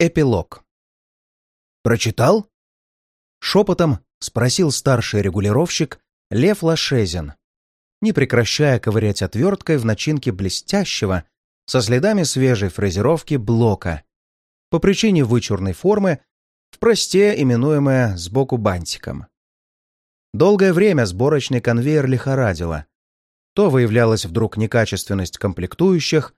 Эпилог. «Прочитал?» Шепотом спросил старший регулировщик Лев Лашезин, не прекращая ковырять отверткой в начинке блестящего, со следами свежей фрезеровки блока, по причине вычурной формы, в просте именуемое сбоку бантиком. Долгое время сборочный конвейер лихорадило. То выявлялась вдруг некачественность комплектующих,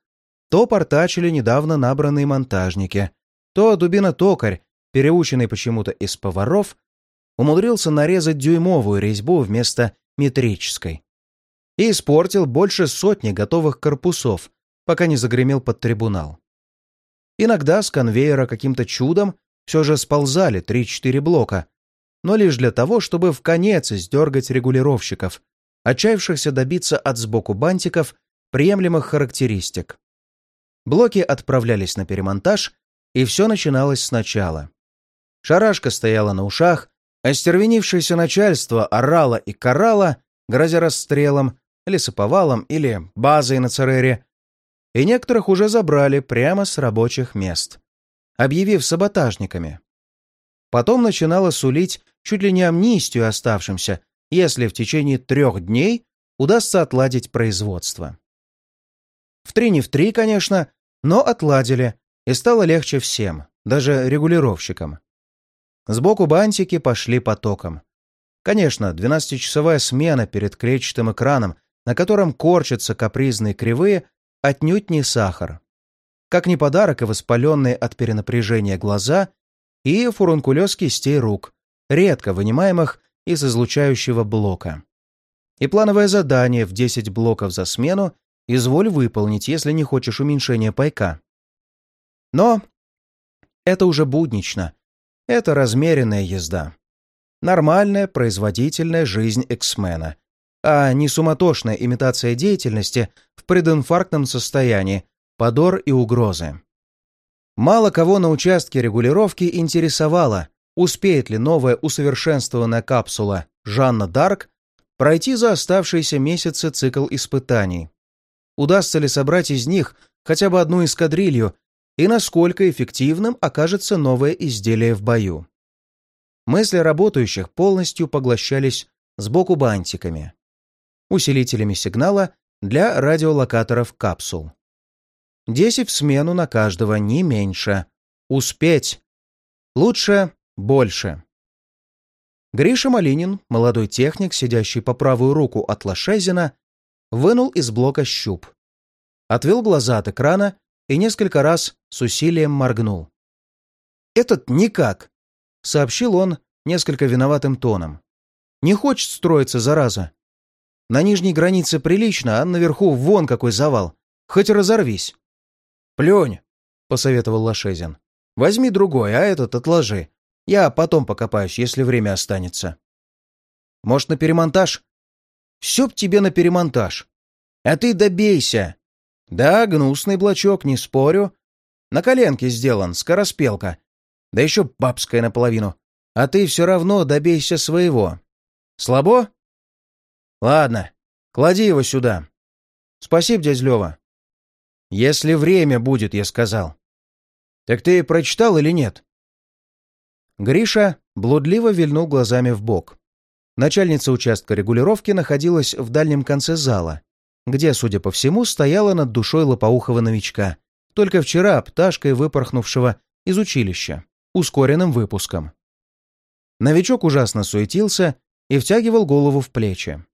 то портачили недавно набранные монтажники — то дубина-токарь, переученный почему-то из поваров, умудрился нарезать дюймовую резьбу вместо метрической и испортил больше сотни готовых корпусов, пока не загремел под трибунал. Иногда с конвейера каким-то чудом все же сползали 3-4 блока, но лишь для того, чтобы в конец издергать регулировщиков, отчаявшихся добиться от сбоку бантиков приемлемых характеристик. Блоки отправлялись на перемонтаж и все начиналось сначала. Шарашка стояла на ушах, остервенившееся начальство орало и карало, грозя расстрелом, лесоповалом или базой на Церере, и некоторых уже забрали прямо с рабочих мест, объявив саботажниками. Потом начинала сулить чуть ли не амнистию оставшимся, если в течение трех дней удастся отладить производство. В три не в три, конечно, но отладили, и стало легче всем, даже регулировщикам. Сбоку бантики пошли потоком. Конечно, 12-часовая смена перед клетчатым экраном, на котором корчатся капризные кривые, отнюдь не сахар. Как ни подарок и воспаленные от перенапряжения глаза, и фурункулез кистей рук, редко вынимаемых из излучающего блока. И плановое задание в 10 блоков за смену изволь выполнить, если не хочешь уменьшения пайка. Но это уже буднично. Это размеренная езда. Нормальная, производительная жизнь эксмена, а не суматошная имитация деятельности в прединфарктном состоянии, подор и угрозы. Мало кого на участке регулировки интересовало, успеет ли новая усовершенствованная капсула Жанна Дарк пройти за оставшиеся месяцы цикл испытаний. Удастся ли собрать из них хотя бы одну эскадрилью и насколько эффективным окажется новое изделие в бою. Мысли работающих полностью поглощались сбоку бантиками, усилителями сигнала для радиолокаторов капсул. Десять в смену на каждого, не меньше. Успеть. Лучше больше. Гриша Малинин, молодой техник, сидящий по правую руку от Лошезина, вынул из блока щуп. Отвел глаза от экрана и несколько раз с усилием моргнул. «Этот никак», — сообщил он несколько виноватым тоном. «Не хочет строиться, зараза. На нижней границе прилично, а наверху вон какой завал. Хоть разорвись». «Плюнь», — посоветовал Лошезин. «Возьми другой, а этот отложи. Я потом покопаюсь, если время останется». «Может, на перемонтаж?» «Все б тебе на перемонтаж. А ты добейся!» Да, гнусный блочок, не спорю. На коленке сделан, скороспелка. Да еще бабская наполовину. А ты все равно добейся своего. Слабо? Ладно, клади его сюда. Спасибо, дядь Лева. Если время будет, я сказал. Так ты прочитал или нет? Гриша блудливо вильнул глазами в бок. Начальница участка регулировки находилась в дальнем конце зала где, судя по всему, стояла над душой лопоухого новичка, только вчера пташкой выпорхнувшего из училища, ускоренным выпуском. Новичок ужасно суетился и втягивал голову в плечи.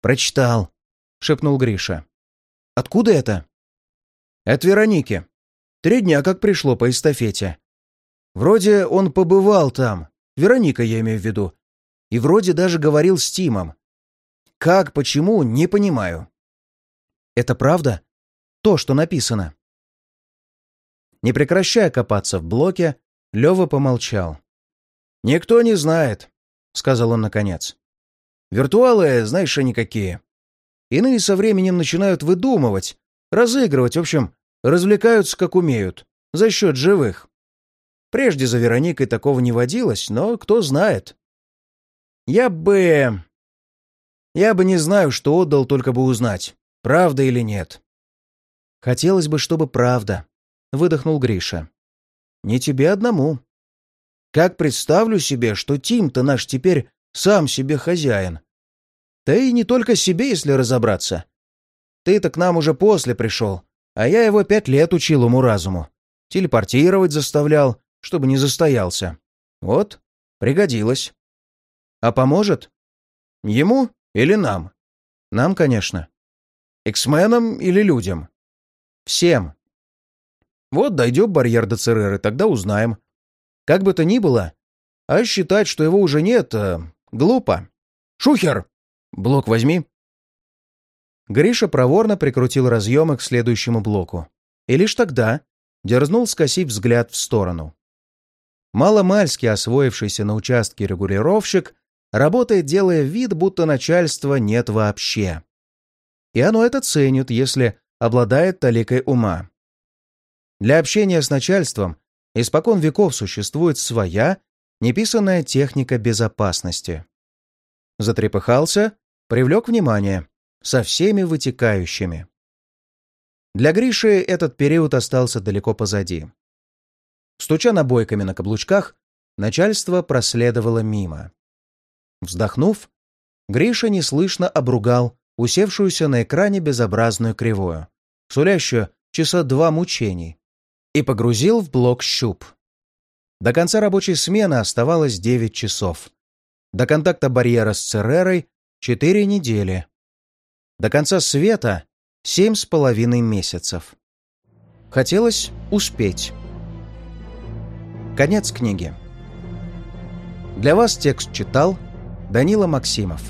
«Прочитал», — шепнул Гриша. «Откуда это?» «От Вероники. Три дня как пришло по эстафете. Вроде он побывал там, Вероника я имею в виду, и вроде даже говорил с Тимом. Как, почему, не понимаю. Это правда? То, что написано? Не прекращая копаться в блоке, Лёва помолчал. «Никто не знает», — сказал он наконец. «Виртуалы, знаешь, они какие. Иные со временем начинают выдумывать, разыгрывать, в общем, развлекаются как умеют, за счет живых. Прежде за Вероникой такого не водилось, но кто знает. Я бы... Я бы не знаю, что отдал, только бы узнать, правда или нет. Хотелось бы, чтобы правда, выдохнул Гриша. не тебе одному. Как представлю себе, что Тим-то наш теперь сам себе хозяин. Да и не только себе, если разобраться. Ты-то к нам уже после пришел, а я его пять лет учил уму-разуму. Телепортировать заставлял, чтобы не застоялся. Вот, пригодилось. А поможет? Ему или нам? Нам, конечно. Эксменам или людям? Всем. Вот дойдем барьер до Цереры, тогда узнаем. Как бы то ни было, а считать, что его уже нет, э, глупо. Шухер! Блок возьми. Гриша проворно прикрутил разъемы к следующему блоку. И лишь тогда дерзнул скосить взгляд в сторону. Маломальски освоившийся на участке регулировщик работает, делая вид, будто начальства нет вообще. И оно это ценит, если обладает таликой ума. Для общения с начальством испокон веков существует своя, неписанная техника безопасности. Затрепыхался, привлек внимание, со всеми вытекающими. Для Гриши этот период остался далеко позади. Стуча набойками на каблучках, начальство проследовало мимо. Вздохнув, Гриша неслышно обругал усевшуюся на экране безобразную кривую, сулящую часа два мучений, и погрузил в блок щуп. До конца рабочей смены оставалось 9 часов. До контакта барьера с Церерой — 4 недели. До конца света — семь с половиной месяцев. Хотелось успеть. Конец книги. Для вас текст читал Данила Максимов.